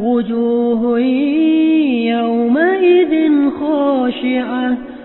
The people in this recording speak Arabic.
وجوه يومئذ خاشعة.